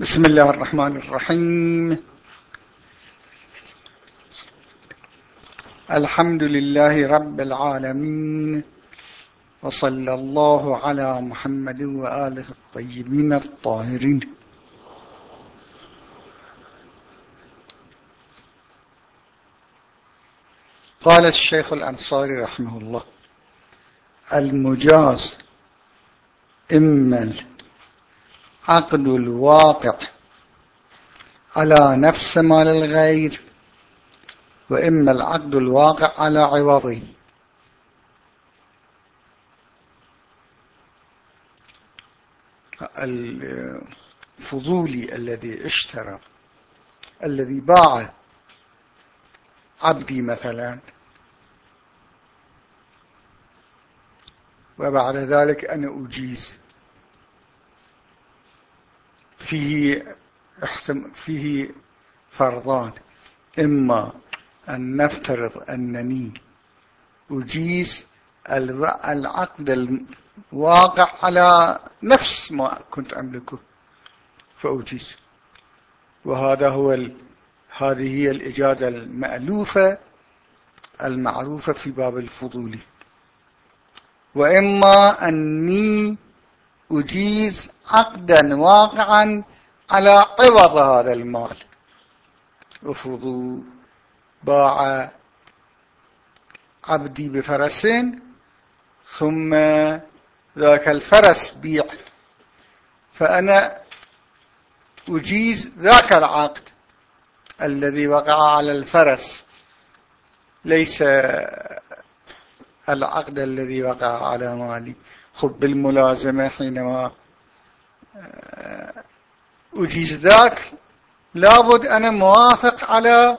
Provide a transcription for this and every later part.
بسم الله الرحمن الرحيم. الحمد لله رب العالمين وصلى الله على محمد وآله الطيبين الطاهرين. قال الشيخ الأنصاري رحمه الله المجاز إما عقد الواقع على نفس مال الغير وإما العقد الواقع على عوضه. الفضولي الذي اشترى الذي باع عبدي مثلا وبعد ذلك أنا أجيز. فيه فيه فرضان. إما أن نفترض أنني أجيز العقد الواقع على نفس ما كنت أملكه فأجيز. وهذا هو ال... هذه هي الإجازة المألوفة المعروفة في باب الفضول. وإما أني أجيز عقدا واقعا على عوض هذا المال. افرضوا باع عبدي بفرس ثم ذاك الفرس بيع. فأنا أجيز ذاك العقد الذي وقع على الفرس. ليس العقد الذي وقع على مالي. بالملازمة حينما أجيز ذاك لابد أنا موافق على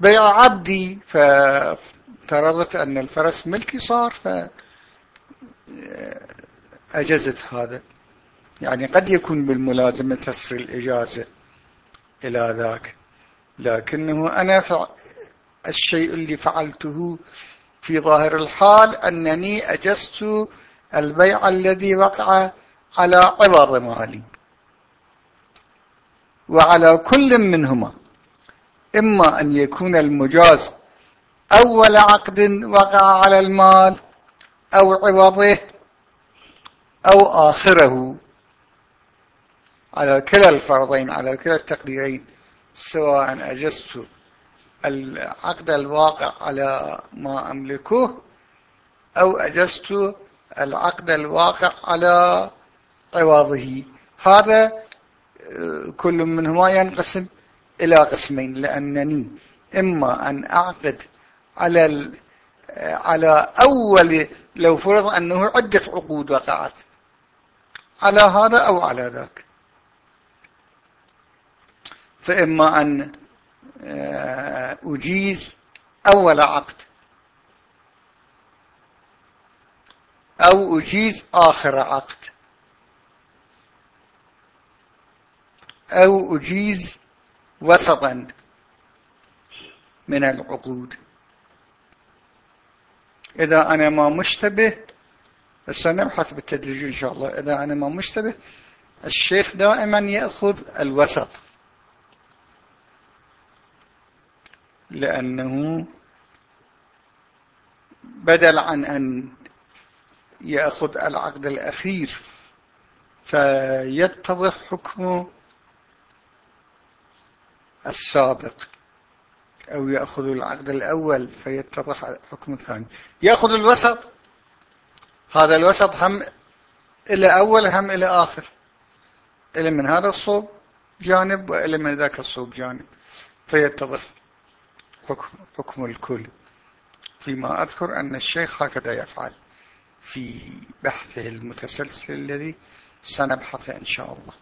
بيع عبدي. فافترضت أن الفرس ملكي صار فأجزت هذا. يعني قد يكون بالملازمة تسر الإجازة إلى ذاك. لكنه أنا الشيء اللي فعلته في ظاهر الحال أنني أجزت البيع الذي وقع على عوض مالي. وعلى كل منهما إما أن يكون المجاز أول عقد وقع على المال أو عوضه أو آخره على كلا الفرضين على كلا التقديرين سواء أجزت العقد الواقع على ما أملكه أو أجزت العقد الواقع على عوضه. هذا آه، كل منهما ينقسم إلى قسمين لأنني إما أن أعقد على آه، على أول لو فرض أنه عدة عقود وقعت. على هذا أو على ذاك. فإما أن آه، أجيز أول عقد. أو أجيز آخر عقد. أو أجيز وسطا من العقود. إذا أنا ما مشتبه سنبحث بالتدريج إن شاء الله. إذا أنا ما مشتبه الشيخ دائما يأخذ الوسط. لأنه بدل عن أن يأخذ العقد الأخير فيتضح حكمه السابق أو يأخذ العقد الأول فيتضح حكم الثاني. يأخذ الوسط هذا الوسط هم إلى أول هم إلى آخر. إلى من هذا الصوب جانب وإلى من ذاك الصوب جانب. فيتضح. حكم, حكم الكل. فيما أذكر أن الشيخ هكذا يفعل في بحثه المتسلسل الذي سنبحث إن شاء الله.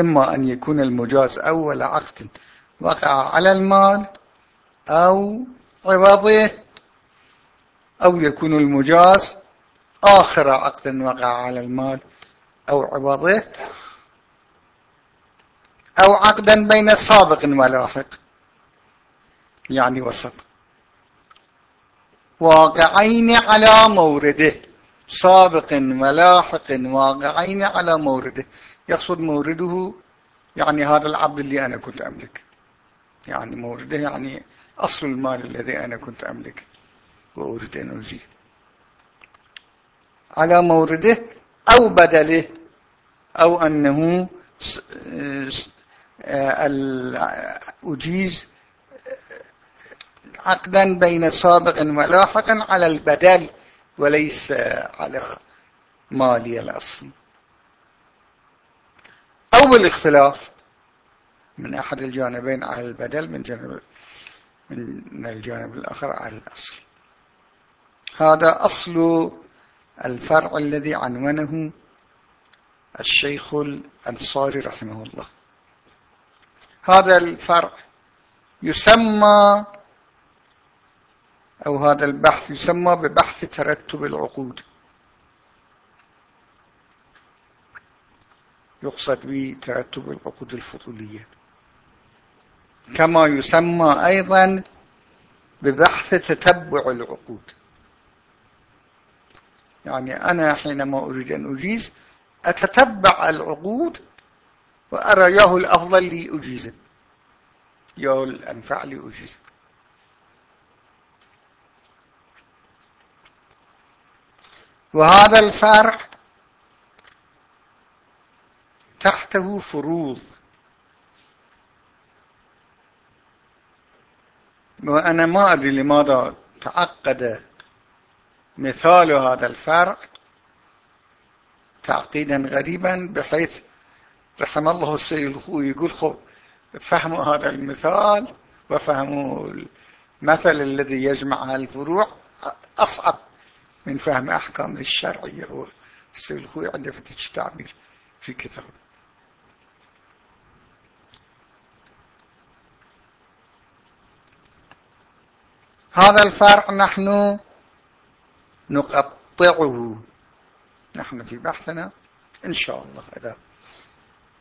إما أن يكون المجاز أول عقد وقع على المال أو عوضه أو يكون المجاز آخر عقد وقع على المال أو عوضه أو عقدا بين سابق ولاحق يعني وسط. واقعين على مورده سابق ولاحق واقعين على مورده. يقصد مورده يعني هذا العبد اللي أنا كنت أملك. يعني مورده يعني أصل المال الذي أنا كنت أملك. وأريد أن أزيه على مورده أو بدله أو أنه أجيز عقدا بين سابق ولاحق على البدل وليس على مالي الأصل. أو بالاختلاف من أحد الجانبين على البدل من جانب من الجانب الآخر على الأصل. هذا أصل الفرع الذي عنونه الشيخ الأنصاري رحمه الله. هذا الفرع يسمى أو هذا البحث يسمى ببحث ترتب العقود. يقصد به ترتب العقود الفضولية. كما يسمى أيضا ببحث تتبع العقود. يعني أنا حينما أريد أن أجيز أتتبع العقود وأرى ياه الأفضل لي أجيزه ياه الأنفع لي أجيزه وهذا الفرع تحته فروض. وأنا ما أدري لماذا تعقد مثال هذا الفرع تعقيدا غريبا بحيث رحم الله السيد الخوي يقول خب فهموا هذا المثال وفهموا المثل الذي يجمع الفروع. أصعب من فهم أحكام الشرعية هو السيد الخوي عنده فتش تعبير في كتابه. هذا الفرع نحن نقطعه. نحن في بحثنا. إن شاء الله إذا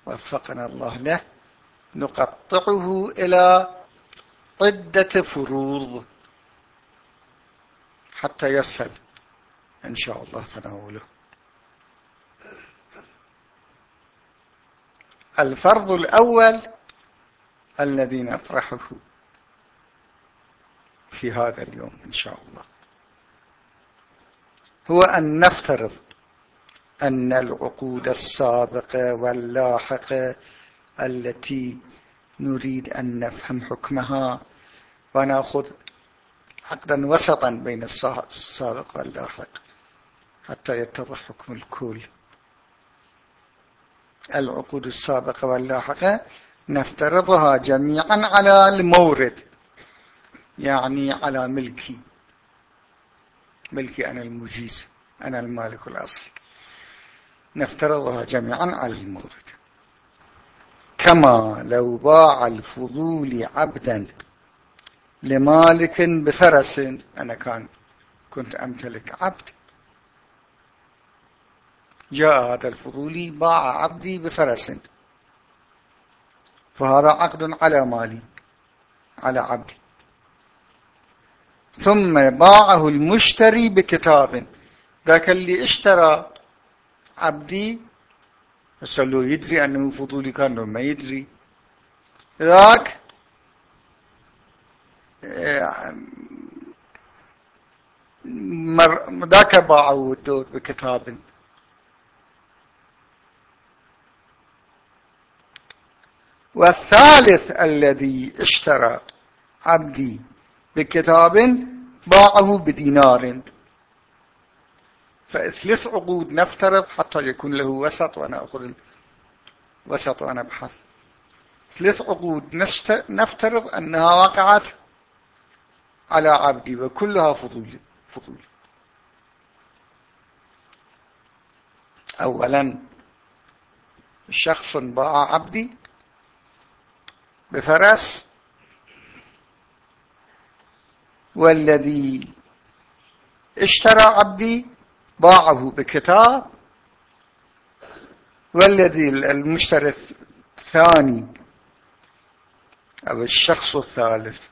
وفقنا الله له نقطعه إلى عدة فروض حتى يسهل إن شاء الله تناوله الفرض الأول الذي نطرحه في هذا اليوم إن شاء الله. هو أن نفترض أن العقود السابقة واللاحقة التي نريد أن نفهم حكمها ونأخذ عقدا وسطا بين السابق واللاحق حتى يتضح حكم الكل. العقود السابقة واللاحقة نفترضها جميعا على المورد يعني على ملكي. ملكي أنا المجيز أنا المالك الأصلي. نفترضها جميعا على المورد كما لو باع الفضول عبدا لمالك بفرس أنا كان كنت أمتلك عبد. جاء هذا الفضولي باع عبدي بفرس. فهذا عقد على مالي على عبدي. ثم باعه المشتري بكتاب. ذاك اللي اشترى عبدي له يدري أنه فضولي كان ما يدري. ذاك ذاك باعه الدور بكتاب. والثالث الذي اشترى عبدي بكتاب باعه بدينار. فثلاث عقود نفترض حتى يكون له وسط وأنا أخذ الوسط وأنا أبحث. ثلاث عقود نفترض أنها وقعت على عبدي وكلها فضول فضول. أولا شخص باع عبدي بفرس والذي اشترى عبدي باعه بكتاب والذي المشتري الثاني أو الشخص الثالث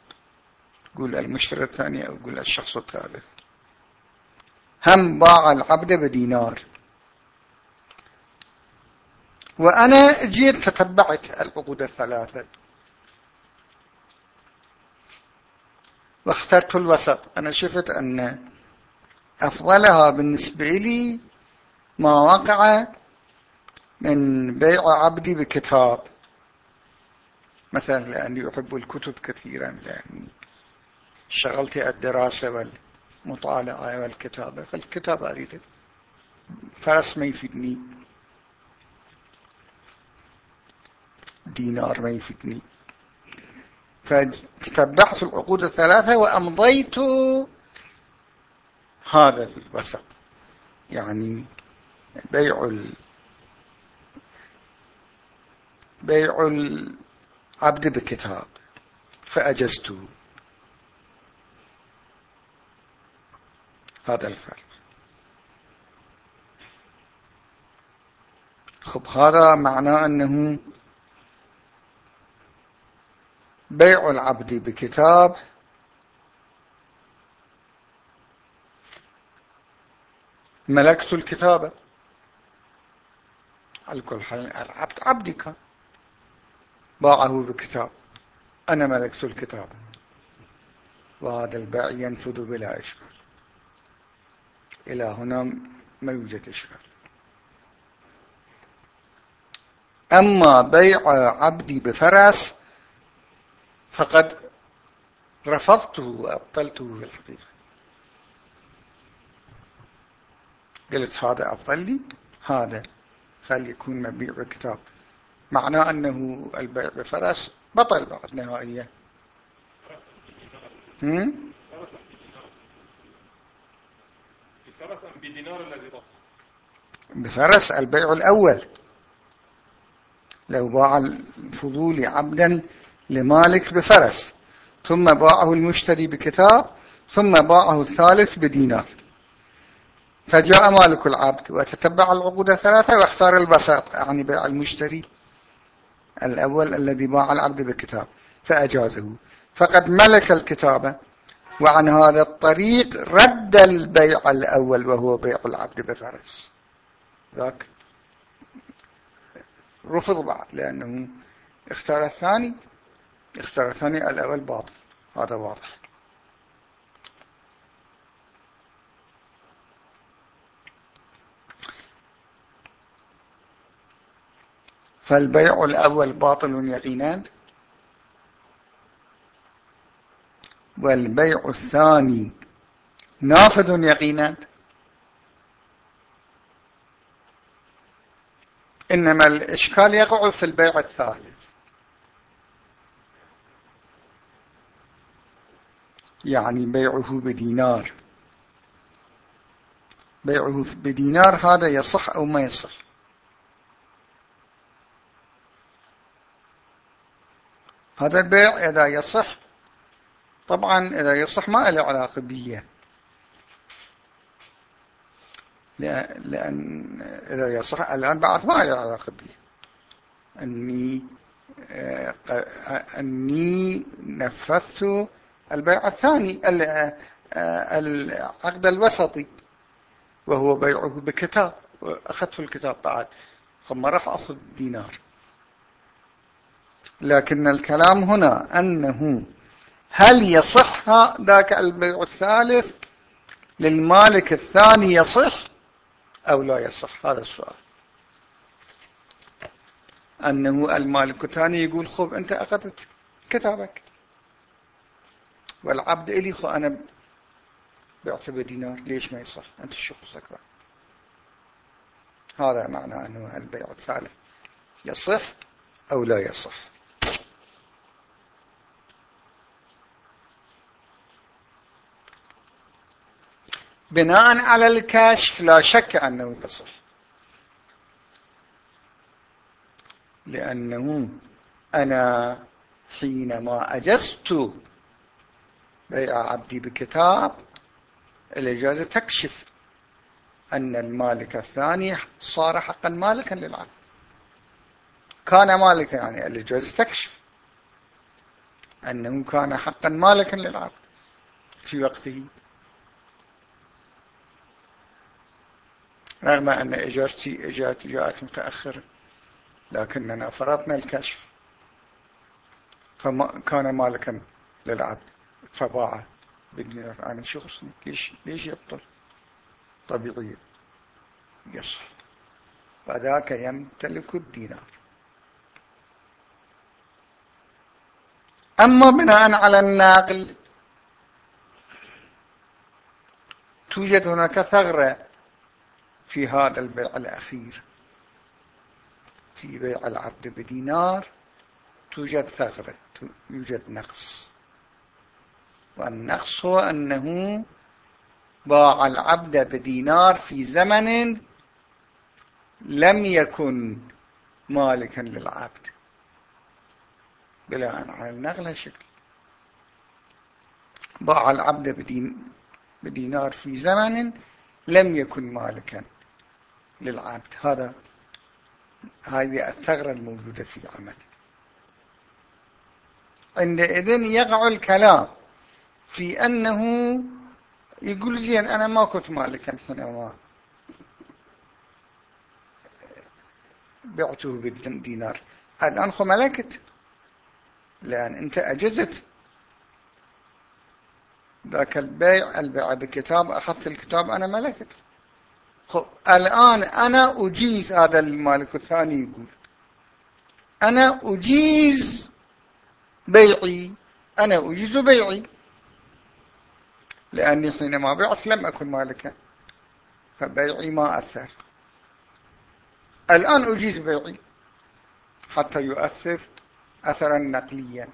قول المشتري الثاني أو قول الشخص الثالث. هم باع العبد بدينار. وأنا جيت تتبعت العقود الثلاثة. واخترت الوسط. أنا شفت أن أفضلها بالنسبة لي ما وقع من بيع عبدي بكتاب. مثلا لأني أحب الكتب كثيرا لأني شغلت الدراسة والمطالعة والكتابة. فالكتاب أريد فرس ما يفيدني. دينار ما يفيدني. فتتبعت العقود الثلاثة وأمضيت هذا الوسط. يعني بيع ال بيع العبد بكتاب فأجزته هذا الفرق خب هذا معناه أنه بيع العبد بكتاب. ملكت الكتابة على كل حال العبد عبدي كان باعه بكتاب. أنا ملكت الكتاب. وهذا البيع ينفذ بلا إشكال. إلى هنا ما يوجد إشكال. أما بيع عبدي بفرس فقد رفضته وأبطلته في الحقيقة. قلت هذا أفضل لي هذا فليكون مبيع الكتاب. معناه أنه البيع بفرس بطل بعد نهائيا. بفرس البيع الأول. لو باع الفضول عبدا لمالك بفرس. ثم باعه المشتري بكتاب ثم باعه الثالث بدينار. فجاء مالك العبد وتتبع العقود الثلاثة واختار البساط يعني بيع المشتري الأول الذي باع العبد بكتاب فأجازه. فقد ملك الكتابة وعن هذا الطريق رد البيع الأول وهو بيع العبد بفرس. ذاك رفض بعد لأنه اختار الثاني. اختار الثاني الأول باطل. هذا واضح. فالبيع الأول باطل يقينا. والبيع الثاني نافذ يقينا. إنما الإشكال يقع في البيع الثالث. يعني بيعه بدينار. بيعه بدينار هذا يصح أو ما يصح؟ هذا البيع إذا يصح طبعا إذا يصح ما له علاقة بيه لأن إذا يصح الآن بعد ما له علاقة بيه أني أني نفذت البيع الثاني العقد الوسطي وهو بيعه بكتاب أخذت الكتاب بعد. ثم أخذ دينار. لكن الكلام هنا أنه هل يصح ذاك البيع الثالث؟ للمالك الثاني يصح أو لا يصح؟ هذا السؤال. أنه المالك الثاني يقول خب أنت أخذت كتابك. والعبد إلي خو أنا بعت بدينار ليش ما يصح؟ أنت شخصك بقى؟ هذا معنى أنه البيع الثالث يصح أو لا يصح؟ بناء على الكشف لا شك أنه يصح. لأنه أنا حينما أجزت بيع عبدي بكتاب الإجازة تكشف أن المالك الثاني صار حقا مالكا للعبد. كان مالكا يعني الإجازة تكشف أنه كان حقا مالكا للعبد في وقته. رغم أن إجازتي إجازت جاءت متأخرة لكننا فرضنا الكشف فكان مالكا للعبد. فباع بالدينار عن شخص ليش ليش يبطل؟ طبيعي. يصح فذاك يمتلك الدينار. أما بناء على الناقل توجد هناك ثغرة في هذا البيع الأخير. في بيع العبد بدينار توجد ثغرة يوجد نقص. والنقص هو أنه باع العبد بدينار في زمن لم يكن مالكا للعبد. بلا على النغلة شكل باع العبد بدين بدينار في زمن لم يكن مالكا للعبد. هذا هذه الثغرة الموجودة في عمل عندئذ يقع الكلام. في أنه يقول زين أنا ما كنت مالكا حينما بعته بالدينار الآن خو ملكت. لأن أنت أجزت. ذاك البيع البيع بكتاب أخذت الكتاب أنا ملكت. خب الآن أنا أجيز هذا المالك الثاني يقول. أنا أجيز بيعي. أنا أجيز بيعي. لأني حينما بعت لم أكن مالكا. فبيعي ما أثر. الآن أجيز بيعي. حتى يؤثر أثرا نقليا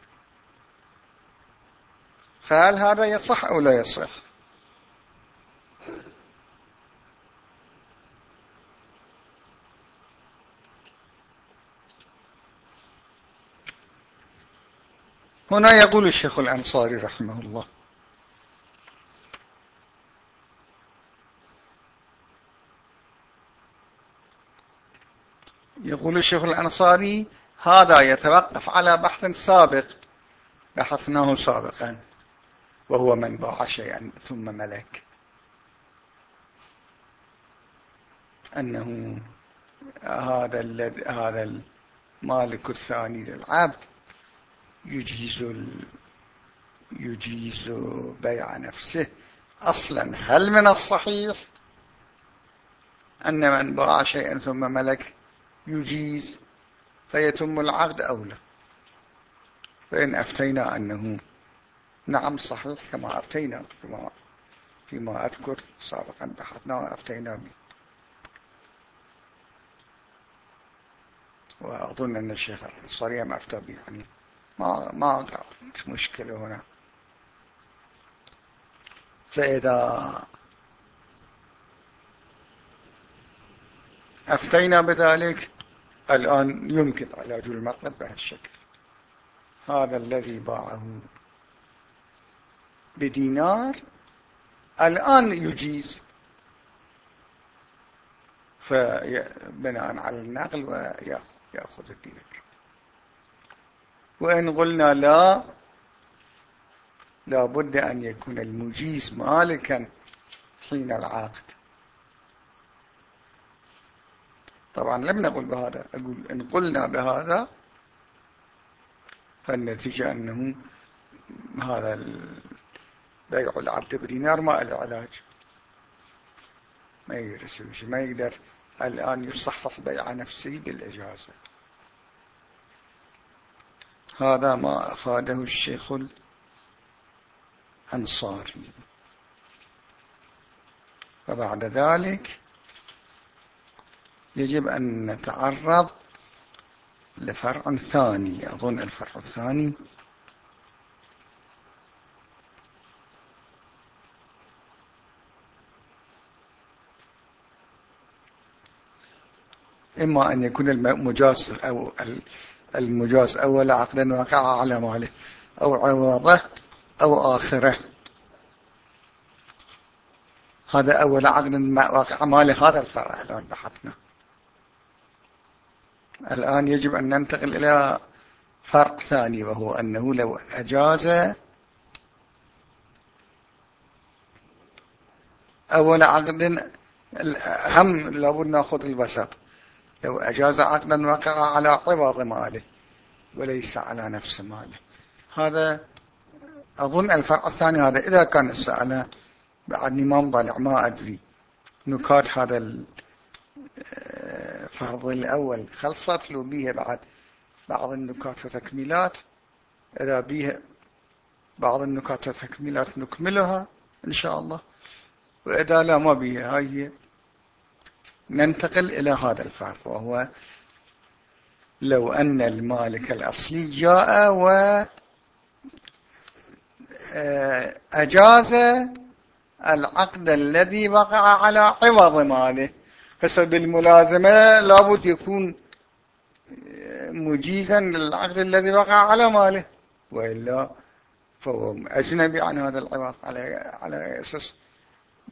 فهل هذا يصح أو لا يصح؟ هنا يقول الشيخ الأنصاري رحمه الله. يقول الشيخ الأنصاري هذا يتوقف على بحث سابق. بحثناه سابقا. وهو من باع شيئا ثم ملك. أنه هذا هذا المالك الثاني للعبد. يجيز يجيز بيع نفسه. أصلا هل من الصحيح أن من باع شيئا ثم ملك؟ يجيز فيتم العقد أو لا. فإن أفتينا أنه نعم صحيح كما أفتينا فيما, فيما أذكر سابقا بحثنا وأفتينا به. وأظن أن الشيخ الصريح ما أفتى به يعني ما ما مشكلة هنا. فإذا أفتينا بذلك الآن يمكن علاج المطلب بهالشكل هذا الذي باعه بدينار الآن يجيز. فبناء على النقل ويأخذ الدينار. وإن قلنا لا لا بد أن يكون المجيز مالكا حين العقد. طبعا لم نقل بهذا أقول إن قلنا بهذا فالنتيجة أنه هذا بيع العبد بدينار ما له علاج ما يقدر ما يقدر الآن يصحح بيع نفسه بالإجازة. هذا ما أفاده الشيخ الأنصاري. وبعد ذلك يجب أن نتعرض لفرع ثاني. أظن الفرع الثاني إما أن يكون المجاز أو المجاز أول عقدا وقع على ماله أو عوضه أو آخره. هذا أول عقد وقع ماله هذا الفرع الآن بحثنا. الآن يجب أن ننتقل إلى فرق ثاني وهو أنه لو أجاز أول عقد هم لابد نأخذ الوسط لو أجاز عقدا وقع على عوض ماله وليس على نفس ماله. هذا أظن الفرق الثاني هذا. إذا كان السألة بعدني ما مضلع ما أدري. نكات هذا الفرض الأول. خلصت له بيه بعد بعض النكات وتكميلات. إذا بيه بعض النكات وتكميلات نكملها إن شاء الله. وإذا لا ما بيه هاي ننتقل إلى هذا الفرق وهو لو أن المالك الأصلي جاء و آه، أجاز العقد الذي وقع على عوض ماله. فسبب الملازمة لابد يكون آه، مجيزا للعقد الذي وقع على ماله. وإلا فهو أجنبي عن هذا العوض على على أساس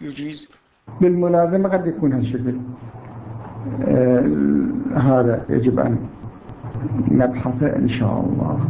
يجيز. بالملازمة قد يكون هالشكل. آه هذا يجب أن نبحث إن شاء الله.